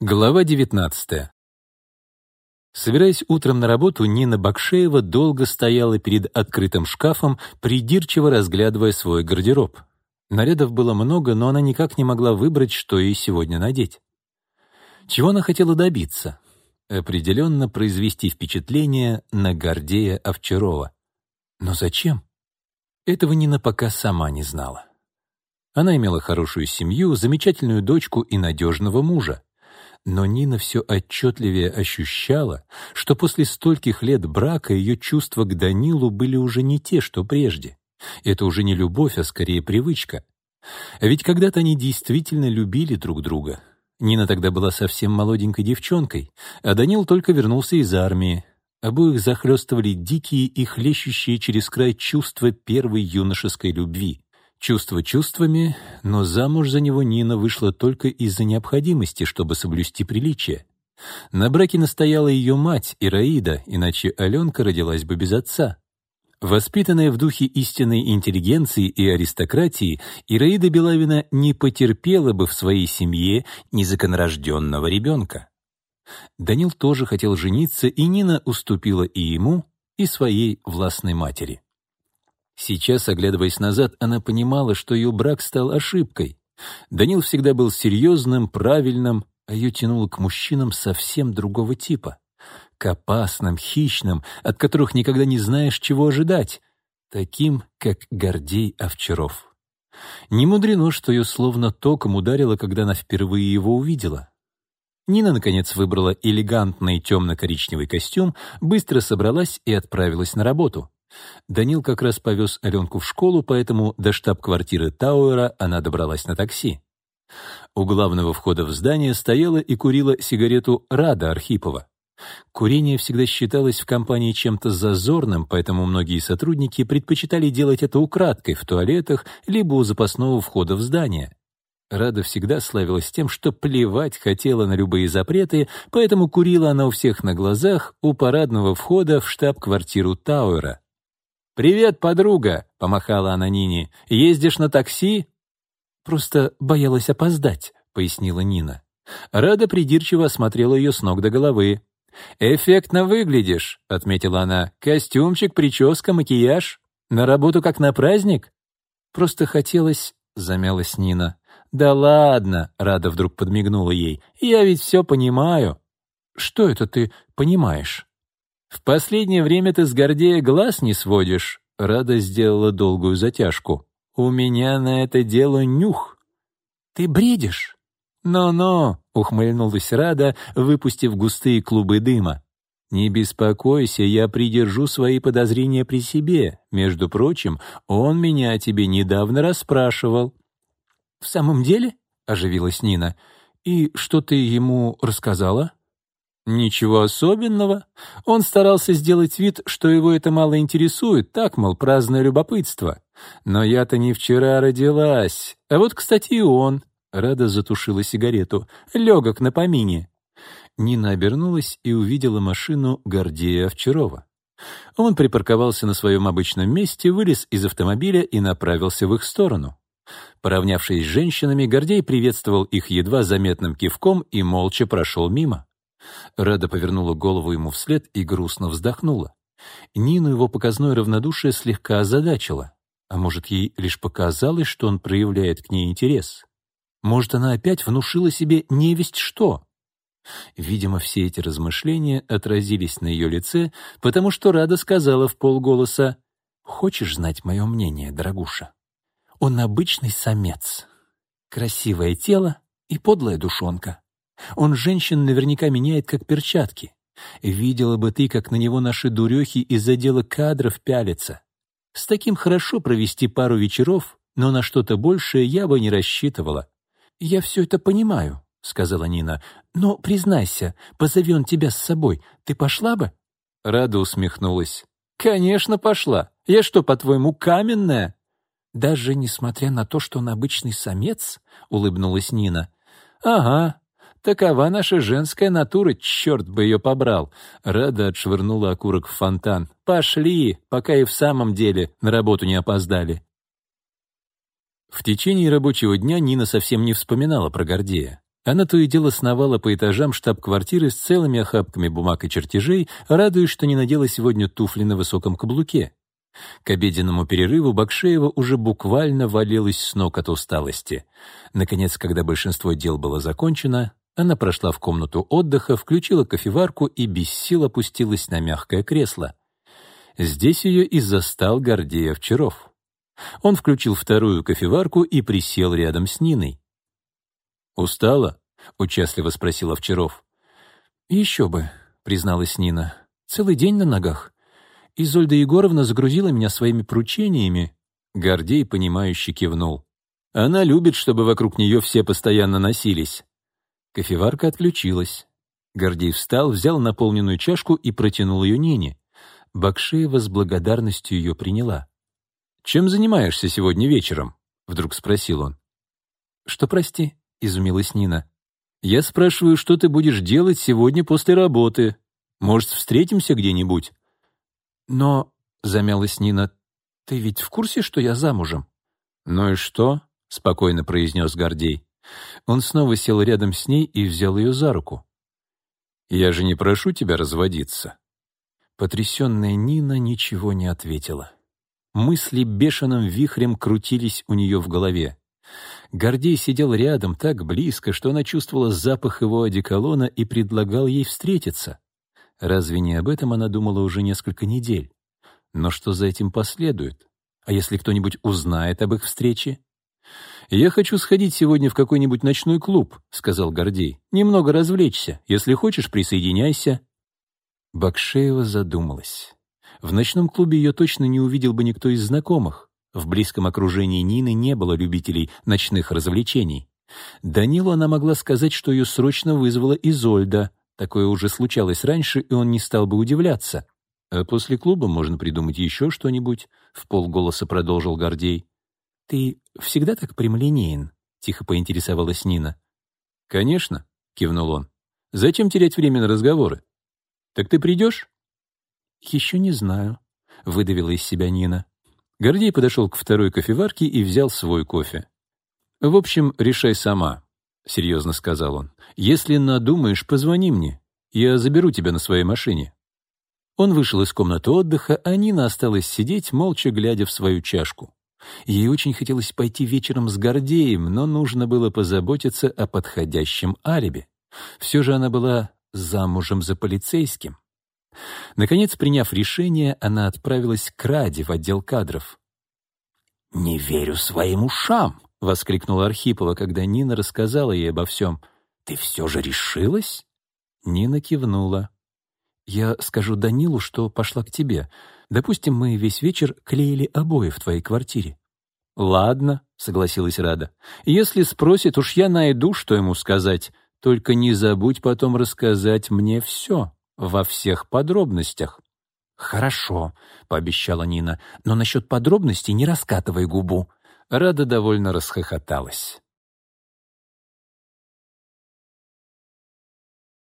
Глава 19. Собираясь утром на работу, Нина Бакшеева долго стояла перед открытым шкафом, придирчиво разглядывая свой гардероб. Нарядов было много, но она никак не могла выбрать, что ей сегодня надеть. Чего она хотела добиться? Определенно произвести впечатление на Гордея Овчарова. Но зачем? Этого Нина пока сама не знала. Она имела хорошую семью, замечательную дочку и надежного мужа. Но Нина все отчетливее ощущала, что после стольких лет брака ее чувства к Данилу были уже не те, что прежде. Это уже не любовь, а скорее привычка. А ведь когда-то они действительно любили друг друга. Нина тогда была совсем молоденькой девчонкой, а Данил только вернулся из армии. Обоих захлестывали дикие и хлещущие через край чувства первой юношеской любви. Чувства чувствами, но замуж за него Нина вышла только из-за необходимости, чтобы соблюсти приличие. На браке настояла ее мать, Ираида, иначе Аленка родилась бы без отца. Воспитанная в духе истинной интеллигенции и аристократии, Ираида Белавина не потерпела бы в своей семье незаконорожденного ребенка. Данил тоже хотел жениться, и Нина уступила и ему, и своей властной матери. Сейчас, оглядываясь назад, она понимала, что ее брак стал ошибкой. Данил всегда был серьезным, правильным, а ее тянуло к мужчинам совсем другого типа. К опасным, хищным, от которых никогда не знаешь, чего ожидать. Таким, как Гордей Овчаров. Не мудрено, что ее словно током ударило, когда она впервые его увидела. Нина, наконец, выбрала элегантный темно-коричневый костюм, быстро собралась и отправилась на работу. Данил как раз повез Аленку в школу, поэтому до штаб-квартиры Тауэра она добралась на такси. У главного входа в здание стояла и курила сигарету Рада Архипова. Курение всегда считалось в компании чем-то зазорным, поэтому многие сотрудники предпочитали делать это украдкой в туалетах либо у запасного входа в здание. Рада всегда славилась тем, что плевать хотела на любые запреты, поэтому курила она у всех на глазах у парадного входа в штаб-квартиру Тауэра. «Привет, подруга!» — помахала она Нине. «Ездишь на такси?» «Просто боялась опоздать», — пояснила Нина. Рада придирчиво осмотрела ее с ног до головы. «Эффектно выглядишь», — отметила она. «Костюмчик, прическа, макияж. На работу как на праздник?» «Просто хотелось...» — замялась Нина. «Да ладно», — Рада вдруг подмигнула ей. «Я ведь все понимаю». «Что это ты понимаешь?» «В последнее время ты с Гордея глаз не сводишь», — Рада сделала долгую затяжку. «У меня на это дело нюх». «Ты бредишь?» «Но-но», — ухмыльнулась Рада, выпустив густые клубы дыма. «Не беспокойся, я придержу свои подозрения при себе. Между прочим, он меня о тебе недавно расспрашивал». «В самом деле?» — оживилась Нина. «И что ты ему рассказала?» Ничего особенного. Он старался сделать вид, что его это мало интересует, так, мол, праздное любопытство. Но я-то не вчера родилась. А вот, кстати, и он. Рада затушила сигарету. Легок на помине. Нина обернулась и увидела машину Гордея Овчарова. Он припарковался на своем обычном месте, вылез из автомобиля и направился в их сторону. Поравнявшись с женщинами, Гордей приветствовал их едва заметным кивком и молча прошел мимо. Рада повернула голову ему вслед и грустно вздохнула. Нину его показное равнодушие слегка озадачило. А может, ей лишь показалось, что он проявляет к ней интерес? Может, она опять внушила себе невесть что? Видимо, все эти размышления отразились на ее лице, потому что Рада сказала в полголоса, «Хочешь знать мое мнение, дорогуша? Он обычный самец. Красивое тело и подлая душонка. Он женщин наверняка меняет, как перчатки. Видела бы ты, как на него наши дурехи из отдела кадров пялятся. С таким хорошо провести пару вечеров, но на что-то большее я бы не рассчитывала. «Я все это понимаю», — сказала Нина. «Но, признайся, позови он тебя с собой, ты пошла бы?» Рада усмехнулась. «Конечно, пошла. Я что, по-твоему, каменная?» «Даже несмотря на то, что он обычный самец?» — улыбнулась Нина. «Ага, Такова наша женская натура, черт бы ее побрал. Рада отшвырнула окурок в фонтан. Пошли, пока и в самом деле на работу не опоздали. В течение рабочего дня Нина совсем не вспоминала про Гордея. Она то и дело сновала по этажам штаб-квартиры с целыми охапками бумаг и чертежей, радуясь, что не надела сегодня туфли на высоком каблуке. К обеденному перерыву Бакшеева уже буквально валилась с ног от усталости. Наконец, когда большинство дел было закончено, она прошла в комнату отдыха, включила кофеварку и без сил опустилась на мягкое кресло. Здесь ее и застал Гордей Овчаров. Он включил вторую кофеварку и присел рядом с Ниной. «Устала?» — участливо спросил Овчаров. «Еще бы», — призналась Нина. «Целый день на ногах. Изольда Егоровна загрузила меня своими поручениями». Гордей, понимающе кивнул. «Она любит, чтобы вокруг нее все постоянно носились». Кофеварка отключилась. Гордей встал, взял наполненную чашку и протянул ее Нине. Бакшеева с благодарностью ее приняла. «Чем занимаешься сегодня вечером?» — вдруг спросил он. «Что, прости?» — изумилась Нина. «Я спрашиваю, что ты будешь делать сегодня после работы? Может, встретимся где-нибудь?» «Но...» — замялась Нина. «Ты ведь в курсе, что я замужем?» «Ну и что?» — спокойно произнес Гордей. Он снова сел рядом с ней и взял ее за руку. «Я же не прошу тебя разводиться». Потрясенная Нина ничего не ответила. Мысли бешеным вихрем крутились у нее в голове. Гордей сидел рядом так близко, что она чувствовала запах его одеколона и предлагал ей встретиться. Разве не об этом она думала уже несколько недель? Но что за этим последует? А если кто-нибудь узнает об их встрече? «Я хочу сходить сегодня в какой-нибудь ночной клуб», — сказал Гордей. «Немного развлечься. Если хочешь, присоединяйся». Бакшеева задумалась. В ночном клубе ее точно не увидел бы никто из знакомых. В близком окружении Нины не было любителей ночных развлечений. Данилу она могла сказать, что ее срочно вызвала Изольда. Такое уже случалось раньше, и он не стал бы удивляться. «А после клуба можно придумать еще что-нибудь», — в полголоса продолжил Гордей. «Ты всегда так прямолинеен?» — тихо поинтересовалась Нина. «Конечно», — кивнул он. «Зачем терять время на разговоры? Так ты придешь?» «Еще не знаю», — выдавила из себя Нина. Гордей подошел к второй кофеварке и взял свой кофе. «В общем, решай сама», — серьезно сказал он. «Если надумаешь, позвони мне. Я заберу тебя на своей машине». Он вышел из комнаты отдыха, а Нина осталась сидеть, молча глядя в свою чашку. Ей очень хотелось пойти вечером с Гордеем, но нужно было позаботиться о подходящем алиби. Все же она была замужем за полицейским. Наконец, приняв решение, она отправилась к Раде в отдел кадров. «Не верю своим ушам!» — воскликнула Архипова, когда Нина рассказала ей обо всем. «Ты все же решилась?» Нина кивнула. «Я скажу Данилу, что пошла к тебе. Допустим, мы весь вечер клеили обои в твоей квартире». «Ладно», — согласилась Рада. «Если спросит, уж я найду, что ему сказать. Только не забудь потом рассказать мне все» во всех подробностях. «Хорошо», — пообещала Нина, — «но насчет подробностей не раскатывай губу». Рада довольно расхохоталась.